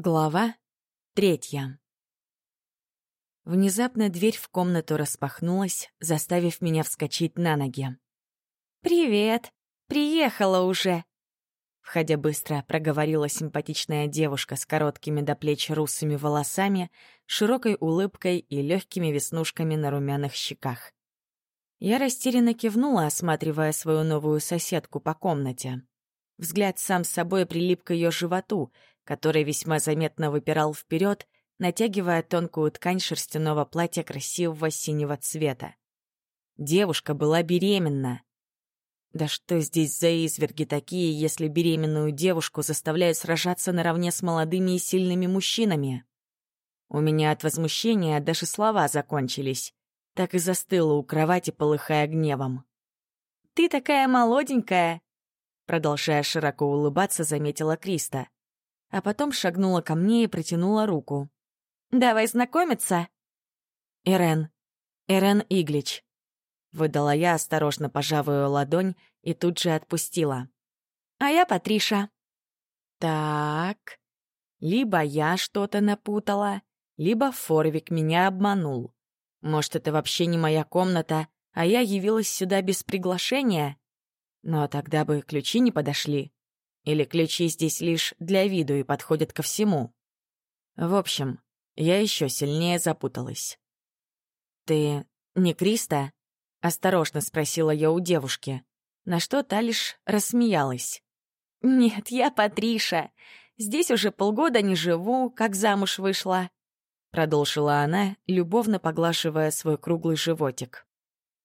Глава третья. Внезапно дверь в комнату распахнулась, заставив меня вскочить на ноги. «Привет! Приехала уже!» Входя быстро, проговорила симпатичная девушка с короткими до плеч русыми волосами, широкой улыбкой и легкими веснушками на румяных щеках. Я растерянно кивнула, осматривая свою новую соседку по комнате. Взгляд сам собой прилип к ее животу — который весьма заметно выпирал вперед, натягивая тонкую ткань шерстяного платья красивого синего цвета. Девушка была беременна. Да что здесь за изверги такие, если беременную девушку заставляют сражаться наравне с молодыми и сильными мужчинами? У меня от возмущения даже слова закончились. Так и застыла у кровати, полыхая гневом. «Ты такая молоденькая!» Продолжая широко улыбаться, заметила Криста а потом шагнула ко мне и протянула руку. «Давай знакомиться!» «Ирен. Ирен Иглич». Выдала я, осторожно пожавую ладонь, и тут же отпустила. «А я Патриша». «Так...» Либо я что-то напутала, либо Форвик меня обманул. Может, это вообще не моя комната, а я явилась сюда без приглашения? Но тогда бы ключи не подошли. Или ключи здесь лишь для виду и подходят ко всему? В общем, я еще сильнее запуталась. «Ты не Криста?» — осторожно спросила я у девушки, на что та лишь рассмеялась. «Нет, я Патриша. Здесь уже полгода не живу, как замуж вышла», — продолжила она, любовно поглаживая свой круглый животик.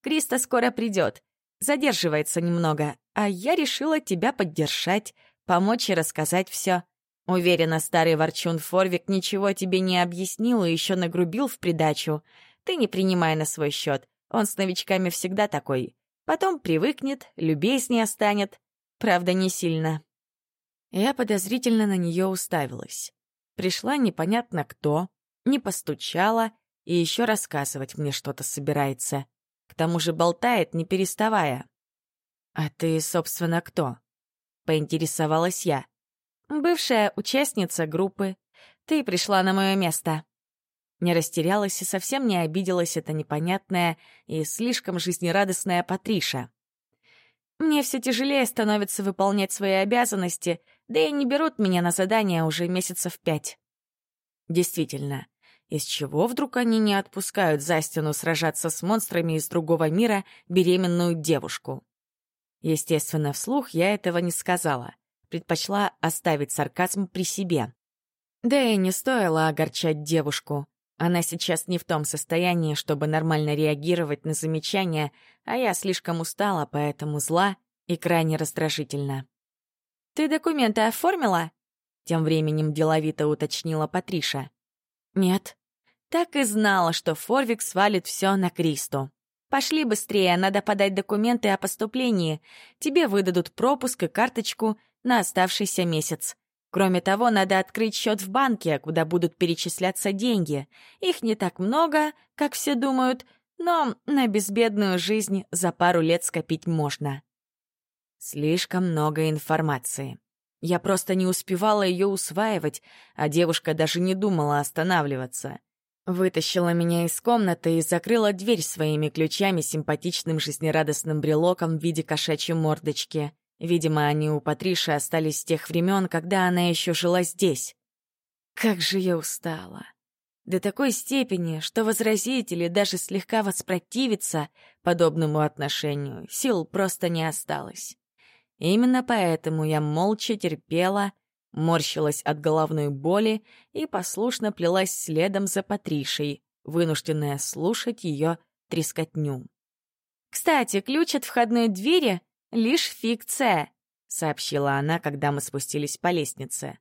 «Криста скоро придет. Задерживается немного, а я решила тебя поддержать, помочь и рассказать все. Уверена, старый ворчун Форвик ничего тебе не объяснил и еще нагрубил в придачу. Ты не принимай на свой счет. Он с новичками всегда такой. Потом привыкнет, любезнее станет. Правда, не сильно. Я подозрительно на нее уставилась. Пришла непонятно кто, не постучала и еще рассказывать мне что-то собирается. К тому же болтает, не переставая. «А ты, собственно, кто?» — поинтересовалась я. «Бывшая участница группы. Ты пришла на мое место». Не растерялась и совсем не обиделась эта непонятная и слишком жизнерадостная Патриша. «Мне все тяжелее становится выполнять свои обязанности, да и не берут меня на задания уже месяцев пять». Действительно, из чего вдруг они не отпускают за стену сражаться с монстрами из другого мира беременную девушку? Естественно, вслух я этого не сказала. Предпочла оставить сарказм при себе. Да и не стоило огорчать девушку. Она сейчас не в том состоянии, чтобы нормально реагировать на замечания, а я слишком устала, поэтому зла и крайне раздражительна. «Ты документы оформила?» Тем временем деловито уточнила Патриша. «Нет», так и знала, что Форвик свалит все на Кристу. Пошли быстрее, надо подать документы о поступлении. Тебе выдадут пропуск и карточку на оставшийся месяц. Кроме того, надо открыть счет в банке, куда будут перечисляться деньги. Их не так много, как все думают, но на безбедную жизнь за пару лет скопить можно. Слишком много информации. Я просто не успевала ее усваивать, а девушка даже не думала останавливаться. Вытащила меня из комнаты и закрыла дверь своими ключами симпатичным жизнерадостным брелоком в виде кошачьей мордочки. Видимо, они у Патриши остались с тех времен, когда она еще жила здесь. Как же я устала. До такой степени, что возразить или даже слегка воспротивиться подобному отношению сил просто не осталось. Именно поэтому я молча терпела, морщилась от головной боли и послушно плелась следом за Патришей, вынужденная слушать ее трескотню. «Кстати, ключ от входной двери — лишь фикция», — сообщила она, когда мы спустились по лестнице.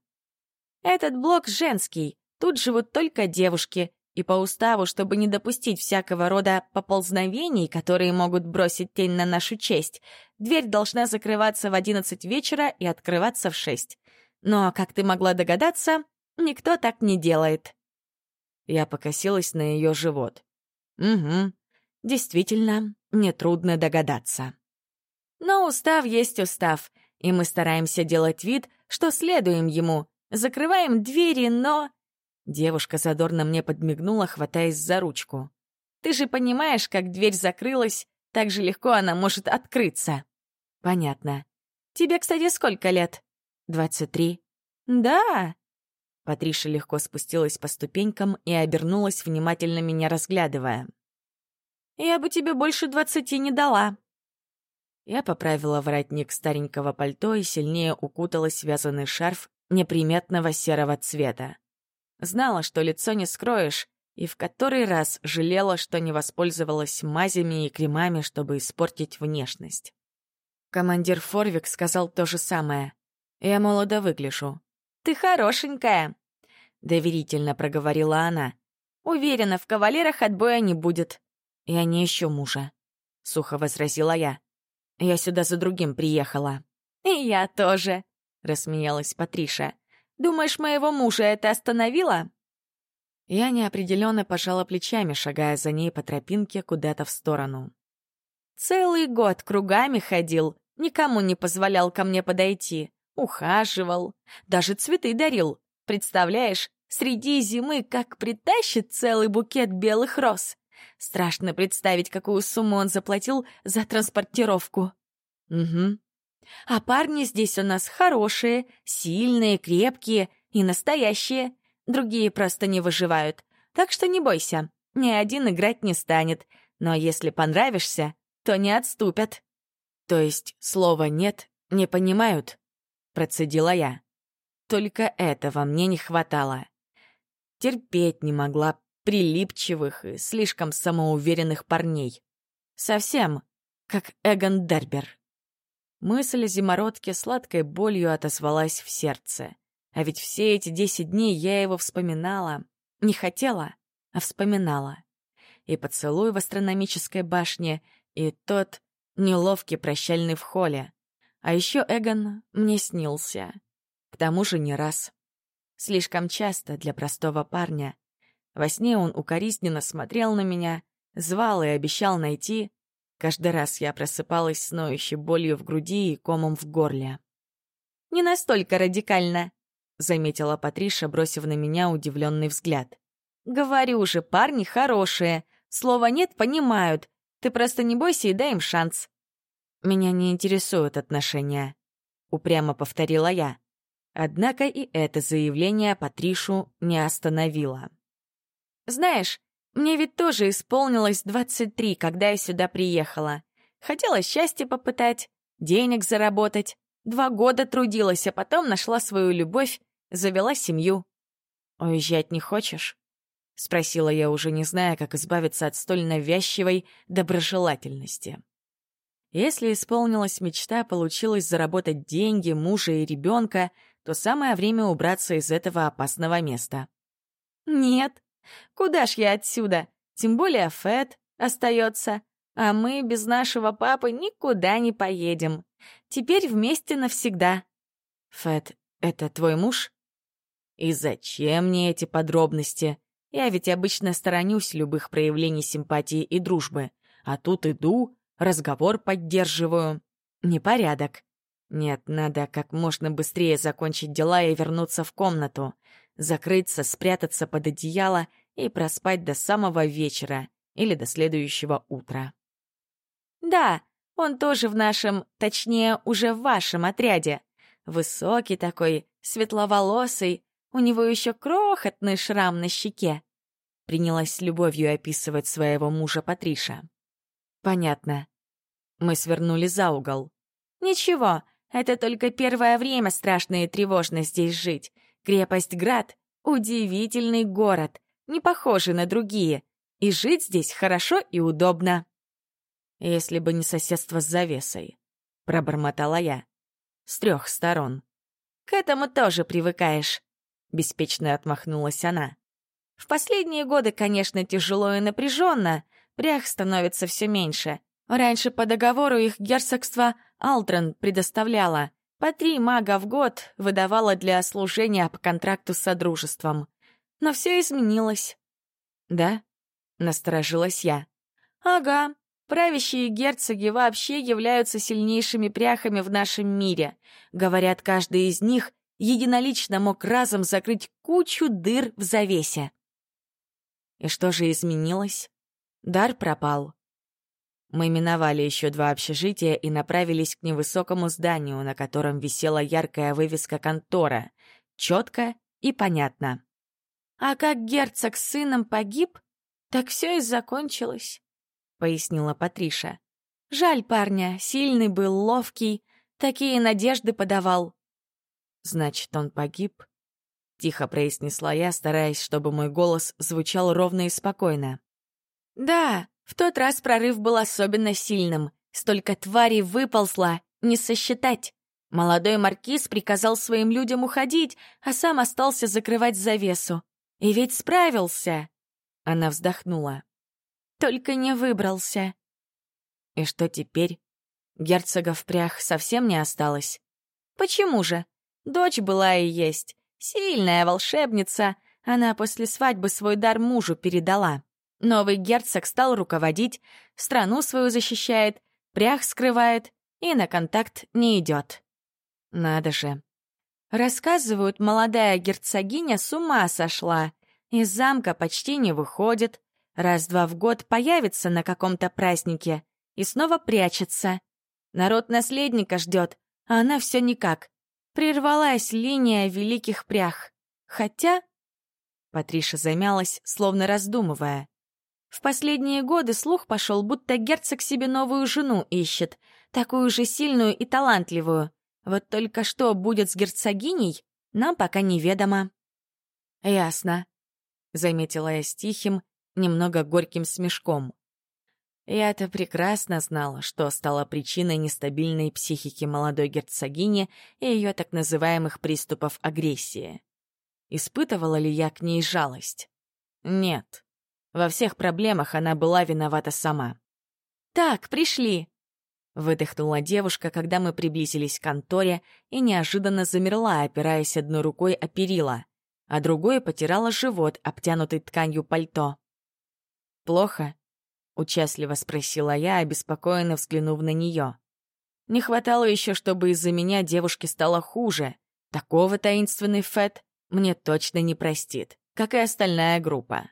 «Этот блок женский, тут живут только девушки, и по уставу, чтобы не допустить всякого рода поползновений, которые могут бросить тень на нашу честь, дверь должна закрываться в одиннадцать вечера и открываться в шесть. Но, как ты могла догадаться, никто так не делает. Я покосилась на ее живот. Угу, действительно, нетрудно догадаться. Но устав есть устав, и мы стараемся делать вид, что следуем ему, Закрываем двери, но...» Девушка задорно мне подмигнула, хватаясь за ручку. «Ты же понимаешь, как дверь закрылась, так же легко она может открыться». «Понятно. Тебе, кстати, сколько лет?» «Двадцать три». «Да». Патриша легко спустилась по ступенькам и обернулась, внимательно меня разглядывая. «Я бы тебе больше двадцати не дала». Я поправила воротник старенького пальто и сильнее укуталась в вязаный шарф неприметного серого цвета. Знала, что лицо не скроешь, и в который раз жалела, что не воспользовалась мазями и кремами, чтобы испортить внешность. Командир Форвик сказал то же самое. «Я молодо выгляжу». «Ты хорошенькая», — доверительно проговорила она. «Уверена, в кавалерах отбоя не будет». «Я не ищу мужа», — сухо возразила я. «Я сюда за другим приехала». «И я тоже», — рассмеялась Патриша. «Думаешь, моего мужа это остановило?» Я неопределенно пожала плечами, шагая за ней по тропинке куда-то в сторону. Целый год кругами ходил, никому не позволял ко мне подойти, ухаживал, даже цветы дарил. Представляешь, среди зимы как притащит целый букет белых роз. Страшно представить, какую сумму он заплатил за транспортировку. Угу. А парни здесь у нас хорошие, сильные, крепкие и настоящие. Другие просто не выживают. Так что не бойся, ни один играть не станет. Но если понравишься, то не отступят. То есть слова «нет» не понимают, процедила я. Только этого мне не хватало. Терпеть не могла прилипчивых и слишком самоуверенных парней. Совсем как Эгон Дербер. Мысль о зимородке сладкой болью отозвалась в сердце. А ведь все эти десять дней я его вспоминала. Не хотела, а вспоминала. И поцелуй в астрономической башне, и тот неловкий прощальный в холле. А еще Эгон мне снился. К тому же не раз. Слишком часто для простого парня. Во сне он укоризненно смотрел на меня, звал и обещал найти. Каждый раз я просыпалась с ноющей болью в груди и комом в горле. «Не настолько радикально», — заметила Патриша, бросив на меня удивленный взгляд. «Говорю же, парни хорошие. Слова «нет» понимают. Ты просто не бойся и дай им шанс». «Меня не интересуют отношения», — упрямо повторила я. Однако и это заявление Патришу не остановило. «Знаешь, мне ведь тоже исполнилось 23, когда я сюда приехала. Хотела счастье попытать, денег заработать. Два года трудилась, а потом нашла свою любовь, завела семью. «Уезжать не хочешь?» — спросила я, уже не зная, как избавиться от столь навязчивой доброжелательности. Если исполнилась мечта, получилось заработать деньги, мужа и ребенка, то самое время убраться из этого опасного места. «Нет, куда ж я отсюда? Тем более Фэт остается, а мы без нашего папы никуда не поедем. Теперь вместе навсегда. Фэт, это твой муж? И зачем мне эти подробности? Я ведь обычно сторонюсь любых проявлений симпатии и дружбы. А тут иду, разговор поддерживаю. Непорядок. Нет, надо как можно быстрее закончить дела и вернуться в комнату. Закрыться, спрятаться под одеяло и проспать до самого вечера или до следующего утра. Да, он тоже в нашем, точнее, уже в вашем отряде. Высокий такой, светловолосый, у него еще крохотный шрам на щеке. Принялась любовью описывать своего мужа Патриша. Понятно. Мы свернули за угол. Ничего, это только первое время страшно и тревожно здесь жить. Крепость Град — удивительный город, не похожий на другие. И жить здесь хорошо и удобно если бы не соседство с завесой. Пробормотала я. С трех сторон. К этому тоже привыкаешь. Беспечно отмахнулась она. В последние годы, конечно, тяжело и напряженно. Прях становится все меньше. Раньше по договору их герцогство Алтрон предоставляло. По три мага в год выдавало для служения по контракту с Содружеством. Но все изменилось. «Да?» — насторожилась я. «Ага. Правящие герцоги вообще являются сильнейшими пряхами в нашем мире. Говорят, каждый из них единолично мог разом закрыть кучу дыр в завесе. И что же изменилось? Дар пропал. Мы миновали еще два общежития и направились к невысокому зданию, на котором висела яркая вывеска контора. Четко и понятно. «А как герцог с сыном погиб, так все и закончилось», — пояснила Патриша. «Жаль парня, сильный был, ловкий, такие надежды подавал». «Значит, он погиб?» — тихо произнесла я, стараясь, чтобы мой голос звучал ровно и спокойно. «Да, в тот раз прорыв был особенно сильным. Столько тварей выползло, не сосчитать. Молодой маркиз приказал своим людям уходить, а сам остался закрывать завесу. И ведь справился. Она вздохнула. Только не выбрался. И что теперь? Герцога в прях совсем не осталось? Почему же? Дочь была и есть. Сильная волшебница. Она после свадьбы свой дар мужу передала. Новый герцог стал руководить, страну свою защищает, прях скрывает и на контакт не идет. Надо же. Рассказывают, молодая герцогиня с ума сошла. Из замка почти не выходит. Раз-два в год появится на каком-то празднике и снова прячется. Народ наследника ждет, а она все никак. Прервалась линия великих прях. Хотя... Патриша замялась, словно раздумывая. В последние годы слух пошел, будто герцог себе новую жену ищет, такую же сильную и талантливую. Вот только что будет с герцогиней, нам пока неведомо. «Ясно», — заметила я с тихим, немного горьким смешком. Я-то прекрасно знала, что стало причиной нестабильной психики молодой герцогини и ее так называемых приступов агрессии. Испытывала ли я к ней жалость? Нет. Во всех проблемах она была виновата сама. «Так, пришли!» Выдохнула девушка, когда мы приблизились к конторе и неожиданно замерла, опираясь одной рукой о перила, а другой потирала живот, обтянутый тканью пальто. «Плохо?» — участливо спросила я, обеспокоенно взглянув на нее. Не хватало еще, чтобы из-за меня девушке стало хуже. Такого таинственный Фет мне точно не простит, как и остальная группа.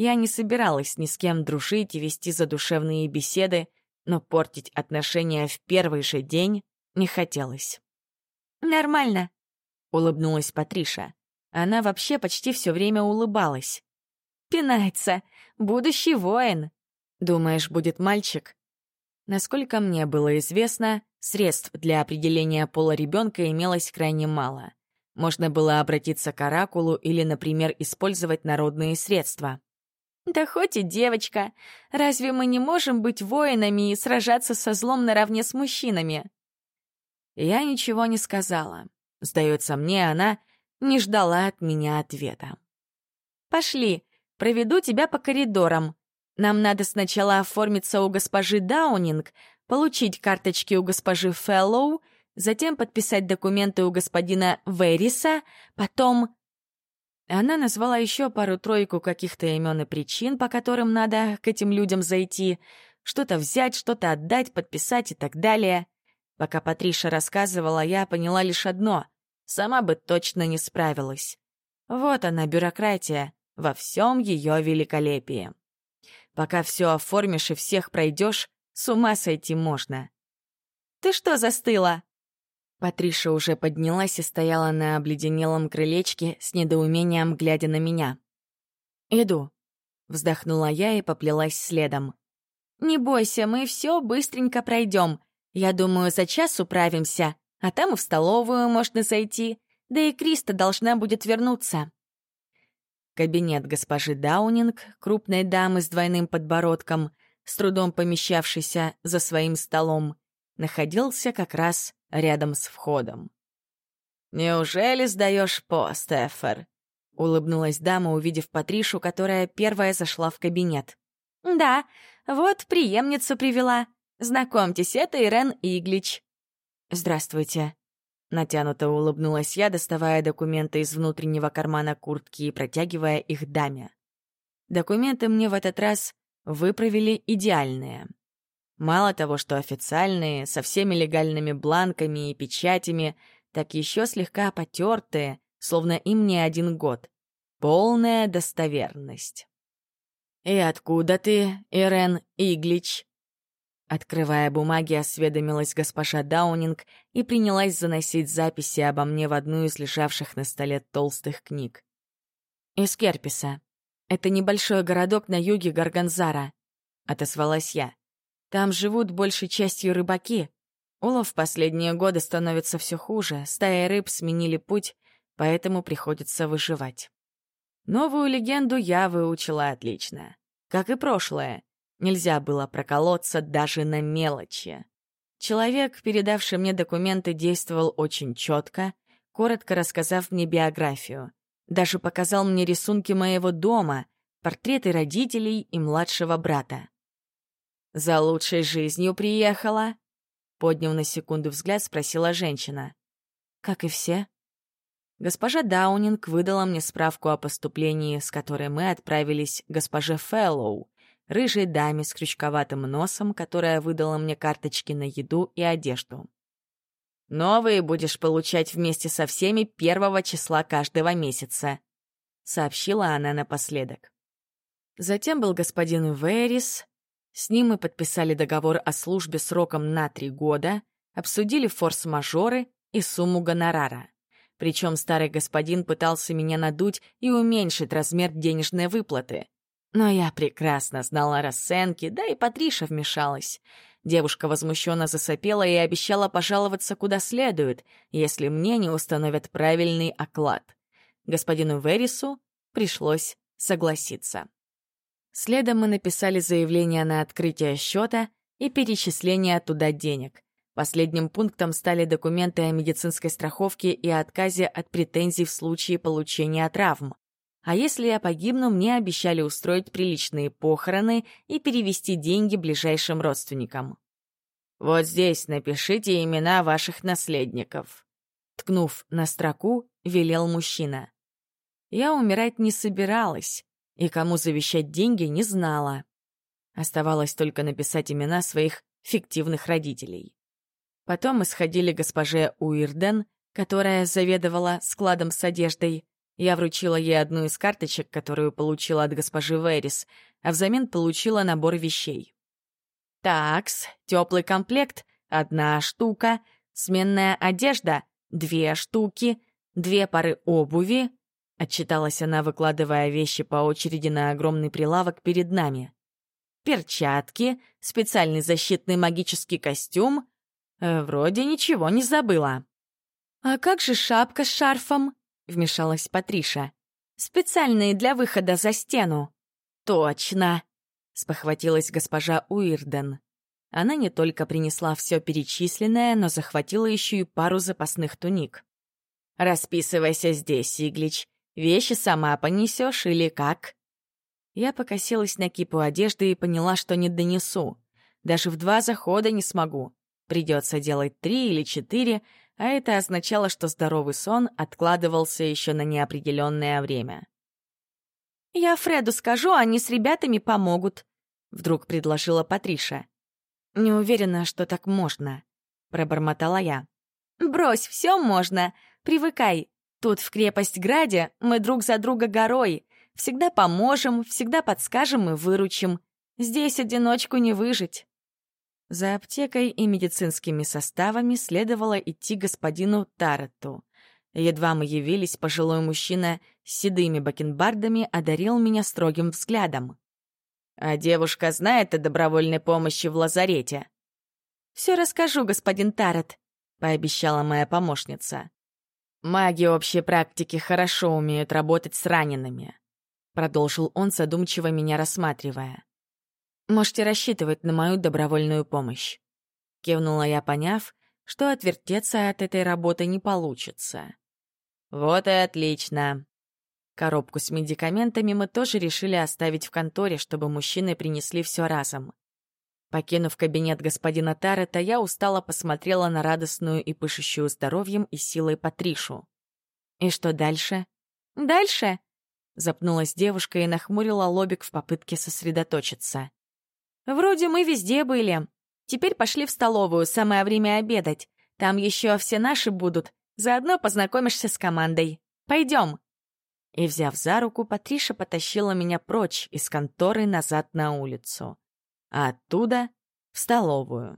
Я не собиралась ни с кем дружить и вести задушевные беседы, но портить отношения в первый же день не хотелось. «Нормально», — улыбнулась Патриша. Она вообще почти все время улыбалась. «Пинается. Будущий воин». «Думаешь, будет мальчик?» Насколько мне было известно, средств для определения пола ребенка имелось крайне мало. Можно было обратиться к оракулу или, например, использовать народные средства. Да хоть и девочка. Разве мы не можем быть воинами и сражаться со злом наравне с мужчинами? Я ничего не сказала. Сдается мне, она не ждала от меня ответа. «Пошли, проведу тебя по коридорам. Нам надо сначала оформиться у госпожи Даунинг, получить карточки у госпожи Фэллоу, затем подписать документы у господина Вериса, потом она назвала еще пару-тройку каких-то имен и причин, по которым надо к этим людям зайти, что-то взять, что-то отдать, подписать и так далее. Пока Патриша рассказывала, я поняла лишь одно — сама бы точно не справилась. Вот она, бюрократия, во всем ее великолепии. Пока все оформишь и всех пройдешь, с ума сойти можно. «Ты что застыла?» Патриша уже поднялась и стояла на обледенелом крылечке с недоумением, глядя на меня. «Иду», — вздохнула я и поплелась следом. «Не бойся, мы все быстренько пройдем. Я думаю, за час управимся, а там и в столовую можно зайти, да и Криста должна будет вернуться». Кабинет госпожи Даунинг, крупной дамы с двойным подбородком, с трудом помещавшейся за своим столом, находился как раз рядом с входом. «Неужели сдаешь пост, Эфер?» — улыбнулась дама, увидев Патришу, которая первая зашла в кабинет. «Да, вот преемницу привела. Знакомьтесь, это Ирен Иглич». «Здравствуйте», — натянуто улыбнулась я, доставая документы из внутреннего кармана куртки и протягивая их даме. Документы мне в этот раз выправили идеальные. Мало того, что официальные, со всеми легальными бланками и печатями, так еще слегка потертые, словно им не один год. Полная достоверность. «И откуда ты, Ирен Иглич?» Открывая бумаги, осведомилась госпожа Даунинг и принялась заносить записи обо мне в одну из лежавших на столе толстых книг. «Из Керписа. Это небольшой городок на юге Гарганзара», — отозвалась я. «Там живут большей частью рыбаки. Улов в последние годы становится все хуже, стаи рыб сменили путь, поэтому приходится выживать». Новую легенду я выучила отлично. Как и прошлое. Нельзя было проколоться даже на мелочи. Человек, передавший мне документы, действовал очень четко, коротко рассказав мне биографию. Даже показал мне рисунки моего дома, портреты родителей и младшего брата. «За лучшей жизнью приехала?» Подняв на секунду взгляд, спросила женщина. «Как и все». Госпожа Даунинг выдала мне справку о поступлении, с которой мы отправились к госпоже Фэллоу, рыжей даме с крючковатым носом, которая выдала мне карточки на еду и одежду. «Новые будешь получать вместе со всеми первого числа каждого месяца», — сообщила она напоследок. Затем был господин Верис. С ним мы подписали договор о службе сроком на три года, обсудили форс-мажоры и сумму гонорара. Причем старый господин пытался меня надуть и уменьшить размер денежной выплаты. Но я прекрасно знала расценки, да и Патриша вмешалась. Девушка возмущенно засопела и обещала пожаловаться куда следует, если мне не установят правильный оклад. Господину Верису пришлось согласиться. Следом мы написали заявление на открытие счета и перечисление туда денег. Последним пунктом стали документы о медицинской страховке и отказе от претензий в случае получения травм. А если я погибну, мне обещали устроить приличные похороны и перевести деньги ближайшим родственникам. «Вот здесь напишите имена ваших наследников», — ткнув на строку, велел мужчина. Я умирать не собиралась, и кому завещать деньги не знала. Оставалось только написать имена своих фиктивных родителей. Потом мы сходили госпоже Уирден, которая заведовала складом с одеждой, я вручила ей одну из карточек, которую получила от госпожи Верис, а взамен получила набор вещей. Такс, теплый комплект — одна штука, сменная одежда — две штуки, две пары обуви — отчиталась она, выкладывая вещи по очереди на огромный прилавок перед нами. Перчатки, специальный защитный магический костюм. Э, вроде ничего не забыла. «А как же шапка с шарфом?» вмешалась Патриша. «Специальные для выхода за стену». «Точно!» — спохватилась госпожа Уирден. Она не только принесла все перечисленное, но захватила еще и пару запасных туник. «Расписывайся здесь, Иглич. Вещи сама понесешь или как?» Я покосилась на кипу одежды и поняла, что не донесу. Даже в два захода не смогу. Придется делать три или четыре, а это означало, что здоровый сон откладывался еще на неопределенное время. «Я Фреду скажу, они с ребятами помогут», — вдруг предложила Патриша. «Не уверена, что так можно», — пробормотала я. «Брось, все можно. Привыкай. Тут, в крепость Граде, мы друг за друга горой. Всегда поможем, всегда подскажем и выручим. Здесь одиночку не выжить». За аптекой и медицинскими составами следовало идти господину Таретту. Едва мы явились, пожилой мужчина с седыми бакенбардами одарил меня строгим взглядом. «А девушка знает о добровольной помощи в лазарете?» «Все расскажу, господин Тарет», — пообещала моя помощница. «Маги общей практики хорошо умеют работать с ранеными», — продолжил он, задумчиво меня рассматривая. Можете рассчитывать на мою добровольную помощь. Кивнула я, поняв, что отвертеться от этой работы не получится. Вот и отлично. Коробку с медикаментами мы тоже решили оставить в конторе, чтобы мужчины принесли все разом. Покинув кабинет господина Тарета, я устало посмотрела на радостную и пышущую здоровьем и силой Патришу. «И что дальше?» «Дальше?» — запнулась девушка и нахмурила лобик в попытке сосредоточиться. Вроде мы везде были. Теперь пошли в столовую, самое время обедать. Там еще все наши будут. Заодно познакомишься с командой. Пойдем. И, взяв за руку, Патриша потащила меня прочь из конторы назад на улицу. А оттуда — в столовую.